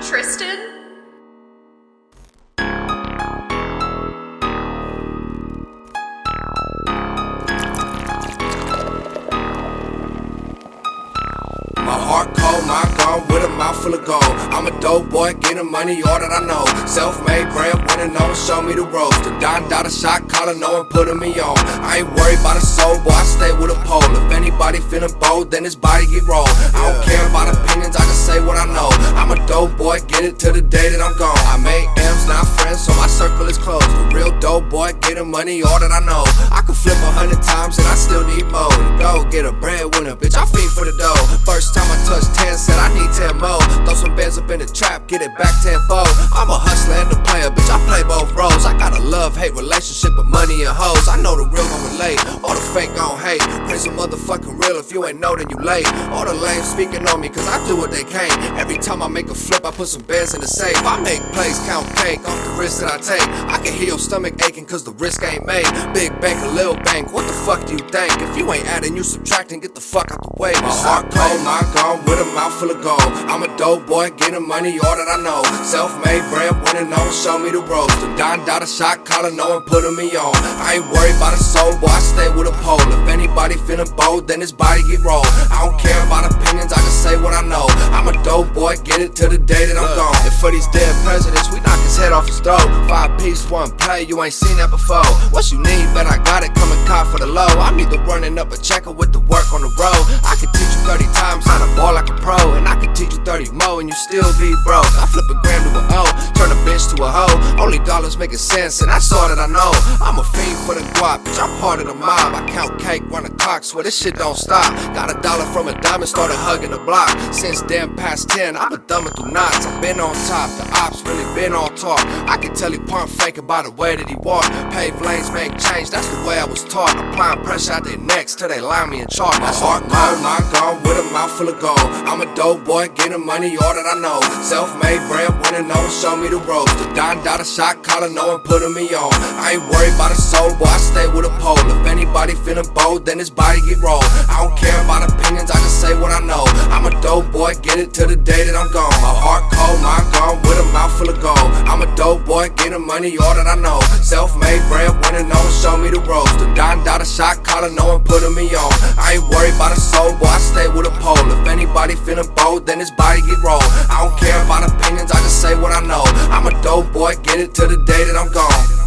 Tristan? My heart cold, my gun with a mouth full of gold. I'm a dope boy, getting money, all that I know. Self-made brand, winning, no show me the ropes. The Don Dada shot calling, no one putting me on. I ain't worried about a soul, boy, I stay with a pole. If anybody feeling bold, then his body get rolled. Boy, get it to the day that I'm gone. I made M's, not friends, so my circle is closed. The real dope boy, getting money, all that I know. I can flip a hundred times and I still need more. To go get a breadwinner, bitch, I feed for the dough. First time I touched 10, said I need 10 more. Throw some bands up in the trap, get it back tenfold. I'm a hustler and a player, bitch, I play both roles. I got a love hate relationship with money and hoes. I know the real the fake gon' hate. Praise a motherfucking real, if you ain't know, then you late. All the lame speaking on me, cause I do what they can't. Every time I make a flip, I put some bands in the safe. I make plays, count cake off the risk that I take. I can hear your stomach aching, cause the risk ain't made. Big bank, a little bank, what the fuck do you think? If you ain't adding, you subtracting, get the fuck out the way. My heart cold, my gun with a mouth full of gold. I'm a dope boy, getting money, all that I know. Self-made brand, winning, one show me the ropes. The Don Dada shot calling, no one putting me on. I ain't worried about a soul, boy, I stay with a If anybody feeling bold, then his body get rolled. I don't care about opinions, I just say what I know. I'm a dope boy, get it to the day that I'm gone. And for these dead presidents, we knock his head off his throat. Five piece, one play, you ain't seen that before. What you need, but I got it, come and cop for the low. I'm either running up a checker with the work on the road. I can teach you 30 times how to ball like a pro, and I can teach you 30 more, and you still be broke. I flip a gram to a O, turn a bitch to a hoe. Only dollars making sense, and that's all that I know. I'm a for the guap, bitch, I'm part of the mob. I count cake, run the clock, swear this shit don't stop. Got a dollar from a diamond, started hugging the block. Since damn past 10, I've been thumbing through knots. I've been on top, the ops really been on top. I can tell he pump faking by the way that he walk. Pave lanes make change, that's the way I was taught. Applying pressure out their necks till they line me in chalk. My heart cold, my gun with a mouth full of gold. I'm a dope boy, getting money, all that I know. Self-made brand, winning, no one show me the ropes. The Don Dada shot calling, no one putting me on. I ain't worried about a soul, boy, I stay with a pole. If anybody feeling bold, then his body get rolled. I don't care about opinions, I just say what I know. I'm a dope boy, get it to the day that I'm gone. My heart cold, my gone, with a mouth full of gold. I'm a dope boy, getting money, all that I know. Self-made brand, winning, no show me the ropes. The Don Dada shot calling, no one putting me on. I ain't worried about a soul, boy, I stay with a pole. If anybody feeling bold, then his body get rolled. I don't care about opinions, I just say what I know. I'm a dope boy, get it to the day that I'm gone.